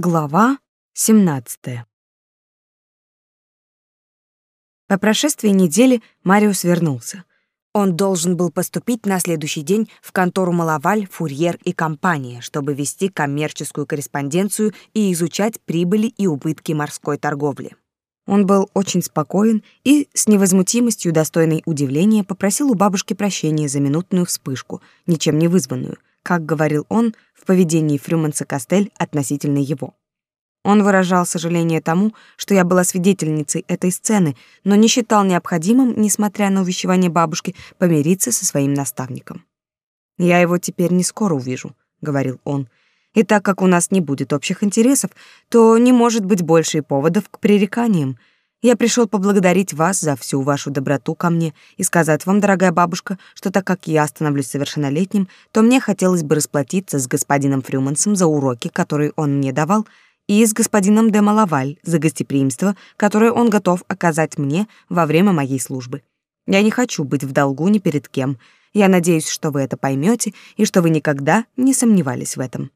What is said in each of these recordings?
Глава 17. По прошествии недели Мариус вернулся. Он должен был поступить на следующий день в контору Малаваль, Фурьер и компания, чтобы вести коммерческую корреспонденцию и изучать прибыли и убытки морской торговли. Он был очень спокоен и с невозмутимостью, достойной удивления, попросил у бабушки прощения за минутную вспышку, ничем не вызванную, как говорил он в поведении Фрюманса Кастель относительно его. Он выражал сожаление тому, что я была свидетельницей этой сцены, но не считал необходимым, несмотря на увещевание бабушки, помириться со своим наставником. «Я его теперь не скоро увижу», — говорил он, «и так как у нас не будет общих интересов, то не может быть больше и поводов к пререканиям. Я пришел поблагодарить вас за всю вашу доброту ко мне и сказать вам, дорогая бабушка, что так как я становлюсь совершеннолетним, то мне хотелось бы расплатиться с господином Фрюмансом за уроки, которые он мне давал, и с господином де Малаваль за гостеприимство, которое он готов оказать мне во время моей службы. Я не хочу быть в долгу ни перед кем. Я надеюсь, что вы это поймете и что вы никогда не сомневались в этом».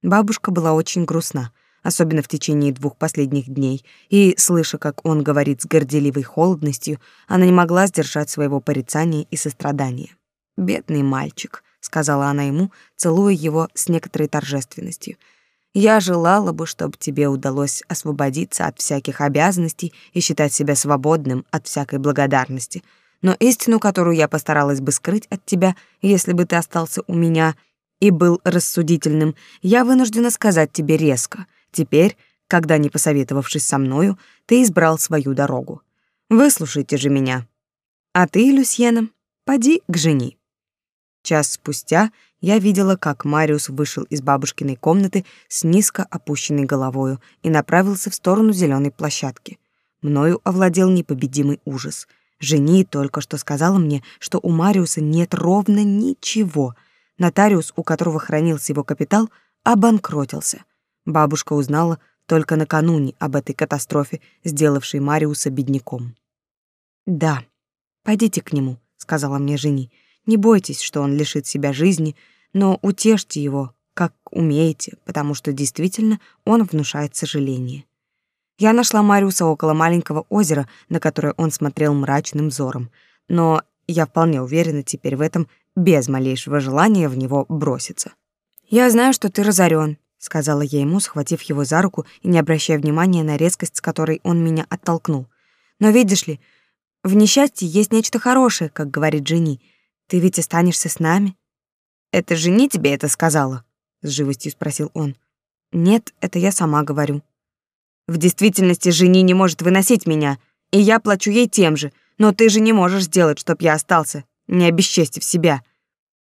Бабушка была очень грустна — особенно в течение двух последних дней, и, слыша, как он говорит с горделивой холодностью, она не могла сдержать своего порицания и сострадания. «Бедный мальчик», — сказала она ему, целуя его с некоторой торжественностью. «Я желала бы, чтобы тебе удалось освободиться от всяких обязанностей и считать себя свободным от всякой благодарности. Но истину, которую я постаралась бы скрыть от тебя, если бы ты остался у меня и был рассудительным, я вынуждена сказать тебе резко — Теперь, когда, не посоветовавшись со мною, ты избрал свою дорогу. Выслушайте же меня. А ты, Люсьена, поди к жени. Час спустя я видела, как Мариус вышел из бабушкиной комнаты с низко опущенной головою и направился в сторону зеленой площадки. Мною овладел непобедимый ужас. Жени только что сказала мне, что у Мариуса нет ровно ничего. Нотариус, у которого хранился его капитал, обанкротился. Бабушка узнала только накануне об этой катастрофе, сделавшей Мариуса бедняком. «Да, пойдите к нему», — сказала мне жени. «Не бойтесь, что он лишит себя жизни, но утешьте его, как умеете, потому что действительно он внушает сожаление». Я нашла Мариуса около маленького озера, на которое он смотрел мрачным взором, но я вполне уверена теперь в этом, без малейшего желания в него броситься. «Я знаю, что ты разорен, сказала я ему, схватив его за руку и не обращая внимания на резкость, с которой он меня оттолкнул. Но видишь ли, в несчастье есть нечто хорошее, как говорит Жени. Ты ведь останешься с нами. Это Жени тебе это сказала? с живостью спросил он. Нет, это я сама говорю. В действительности Жени не может выносить меня, и я плачу ей тем же, но ты же не можешь сделать, чтоб я остался, не обесчестив себя.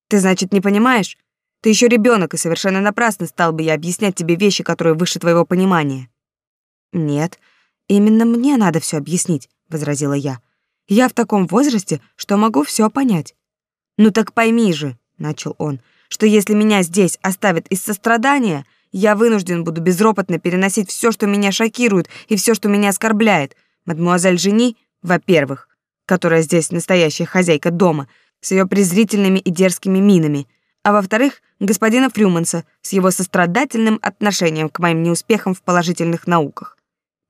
Ты, значит, не понимаешь? Ты еще ребенок, и совершенно напрасно стал бы я объяснять тебе вещи, которые выше твоего понимания. Нет, именно мне надо все объяснить, возразила я. Я в таком возрасте, что могу все понять. Ну так пойми же, начал он, что если меня здесь оставят из сострадания, я вынужден буду безропотно переносить все, что меня шокирует, и все, что меня оскорбляет. Мадмуазель Жени, во-первых, которая здесь настоящая хозяйка дома, с ее презрительными и дерзкими минами, а во-вторых, господина Фрюманса с его сострадательным отношением к моим неуспехам в положительных науках.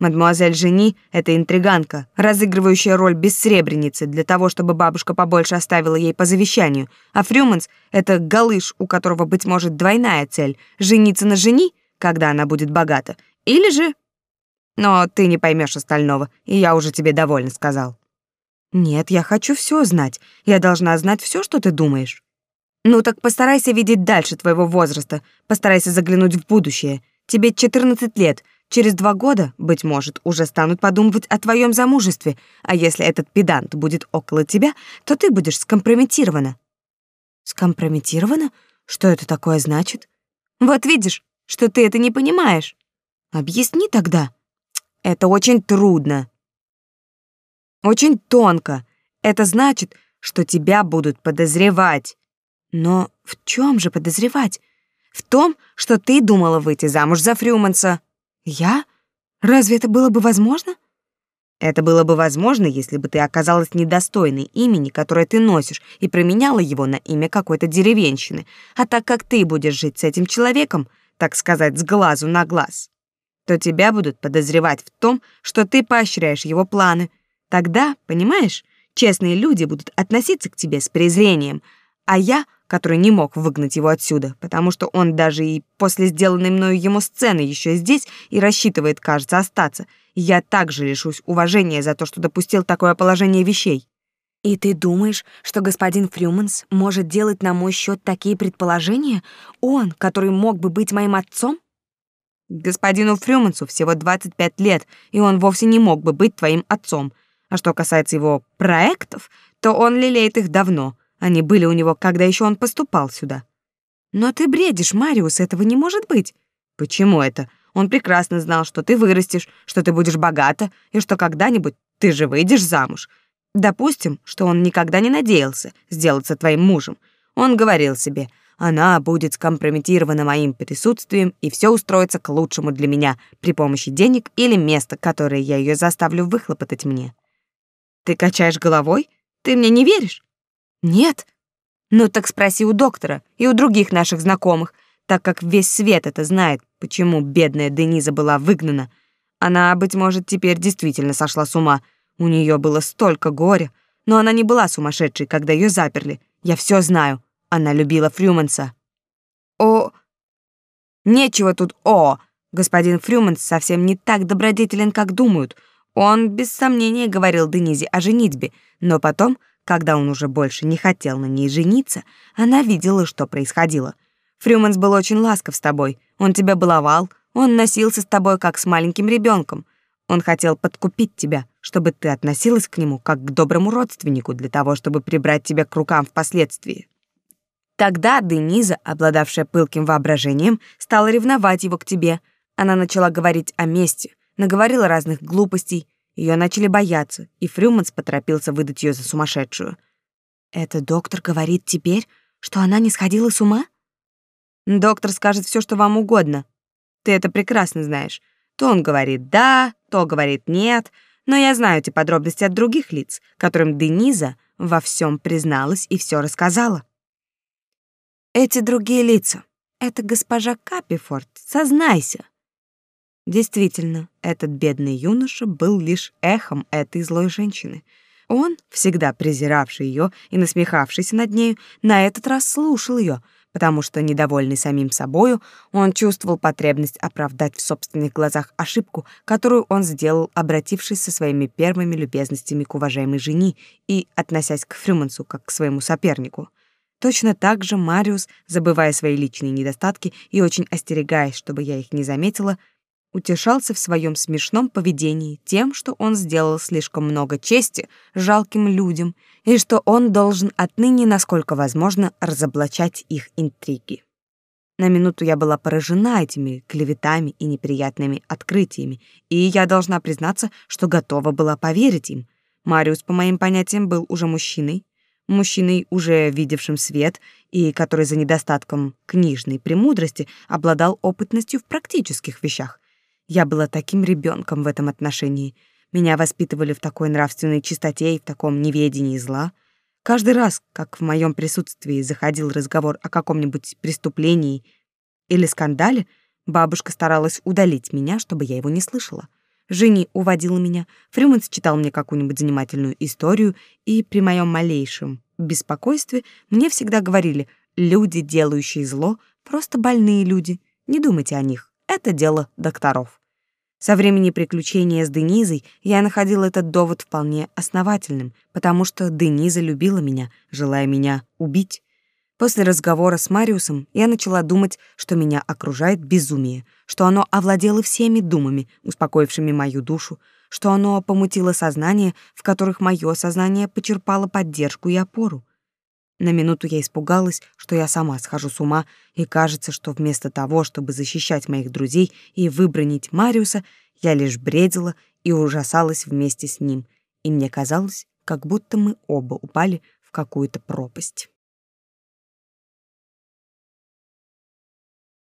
Мадмуазель Жени — это интриганка, разыгрывающая роль бессребреницы для того, чтобы бабушка побольше оставила ей по завещанию, а Фрюманс — это галыш, у которого, быть может, двойная цель — жениться на Жени, когда она будет богата, или же... Но ты не поймешь остального, и я уже тебе довольно сказал. Нет, я хочу все знать. Я должна знать все, что ты думаешь. Ну так постарайся видеть дальше твоего возраста, постарайся заглянуть в будущее. Тебе 14 лет, через два года, быть может, уже станут подумывать о твоем замужестве, а если этот педант будет около тебя, то ты будешь скомпрометирована». «Скомпрометирована? Что это такое значит?» «Вот видишь, что ты это не понимаешь. Объясни тогда». «Это очень трудно». «Очень тонко. Это значит, что тебя будут подозревать». Но в чем же подозревать? В том, что ты думала выйти замуж за Фрюманса. Я? Разве это было бы возможно? Это было бы возможно, если бы ты оказалась недостойной имени, которое ты носишь, и променяла его на имя какой-то деревенщины. А так как ты будешь жить с этим человеком, так сказать, с глазу на глаз, то тебя будут подозревать в том, что ты поощряешь его планы. Тогда, понимаешь, честные люди будут относиться к тебе с презрением, а я, который не мог выгнать его отсюда, потому что он даже и после сделанной мною ему сцены еще здесь и рассчитывает, кажется, остаться, я также лишусь уважения за то, что допустил такое положение вещей. И ты думаешь, что господин Фрюманс может делать на мой счет такие предположения? Он, который мог бы быть моим отцом? Господину Фрюмансу всего 25 лет, и он вовсе не мог бы быть твоим отцом. А что касается его проектов, то он лелеет их давно. Они были у него, когда еще он поступал сюда. Но ты бредишь, Мариус, этого не может быть. Почему это? Он прекрасно знал, что ты вырастешь, что ты будешь богата, и что когда-нибудь ты же выйдешь замуж. Допустим, что он никогда не надеялся сделаться твоим мужем. Он говорил себе — она будет скомпрометирована моим присутствием, и все устроится к лучшему для меня при помощи денег или места, которое я ее заставлю выхлопотать мне. Ты качаешь головой? Ты мне не веришь? Нет. Ну так спроси у доктора и у других наших знакомых, так как весь свет это знает, почему бедная Дениза была выгнана. Она, быть может, теперь действительно сошла с ума. У нее было столько горя, но она не была сумасшедшей, когда ее заперли. Я все знаю. Она любила Фрюманса. О, нечего тут о. Господин Фрюманс совсем не так добродетелен, как думают. Он без сомнения говорил Денизе о женитьбе, но потом, когда он уже больше не хотел на ней жениться, она видела, что происходило. Фрюманс был очень ласков с тобой. Он тебя баловал, он носился с тобой как с маленьким ребенком. Он хотел подкупить тебя, чтобы ты относилась к нему как к доброму родственнику для того, чтобы прибрать тебя к рукам впоследствии. Тогда Дениза, обладавшая пылким воображением, стала ревновать его к тебе. Она начала говорить о мести, наговорила разных глупостей, ее начали бояться, и Фрюманс поторопился выдать ее за сумасшедшую. «Это доктор говорит теперь, что она не сходила с ума?» «Доктор скажет все, что вам угодно. Ты это прекрасно знаешь. То он говорит «да», то говорит «нет», но я знаю эти подробности от других лиц, которым Дениза во всем призналась и все рассказала. Эти другие лица. Это госпожа Капифорд, сознайся. Действительно, этот бедный юноша был лишь эхом этой злой женщины. Он, всегда презиравший ее и насмехавшийся над нею, на этот раз слушал ее, потому что, недовольный самим собою, он чувствовал потребность оправдать в собственных глазах ошибку, которую он сделал, обратившись со своими первыми любезностями к уважаемой жене и относясь к Фрюмансу как к своему сопернику. Точно так же Мариус, забывая свои личные недостатки и очень остерегаясь, чтобы я их не заметила, утешался в своем смешном поведении тем, что он сделал слишком много чести жалким людям и что он должен отныне, насколько возможно, разоблачать их интриги. На минуту я была поражена этими клеветами и неприятными открытиями, и я должна признаться, что готова была поверить им. Мариус, по моим понятиям, был уже мужчиной, мужчиной, уже видевшим свет и который за недостатком книжной премудрости обладал опытностью в практических вещах. Я была таким ребенком в этом отношении. Меня воспитывали в такой нравственной чистоте и в таком неведении зла. Каждый раз, как в моем присутствии заходил разговор о каком-нибудь преступлении или скандале, бабушка старалась удалить меня, чтобы я его не слышала. Жени уводила меня, Фрюманс читал мне какую-нибудь занимательную историю, и при моем малейшем беспокойстве мне всегда говорили «люди, делающие зло, просто больные люди, не думайте о них, это дело докторов». Со времени приключения с Денизой я находила этот довод вполне основательным, потому что Дениза любила меня, желая меня убить. После разговора с Мариусом я начала думать, что меня окружает безумие, что оно овладело всеми думами, успокоившими мою душу, что оно помутило сознание, в которых мое сознание почерпало поддержку и опору. На минуту я испугалась, что я сама схожу с ума, и кажется, что вместо того, чтобы защищать моих друзей и выбронить Мариуса, я лишь бредила и ужасалась вместе с ним, и мне казалось, как будто мы оба упали в какую-то пропасть.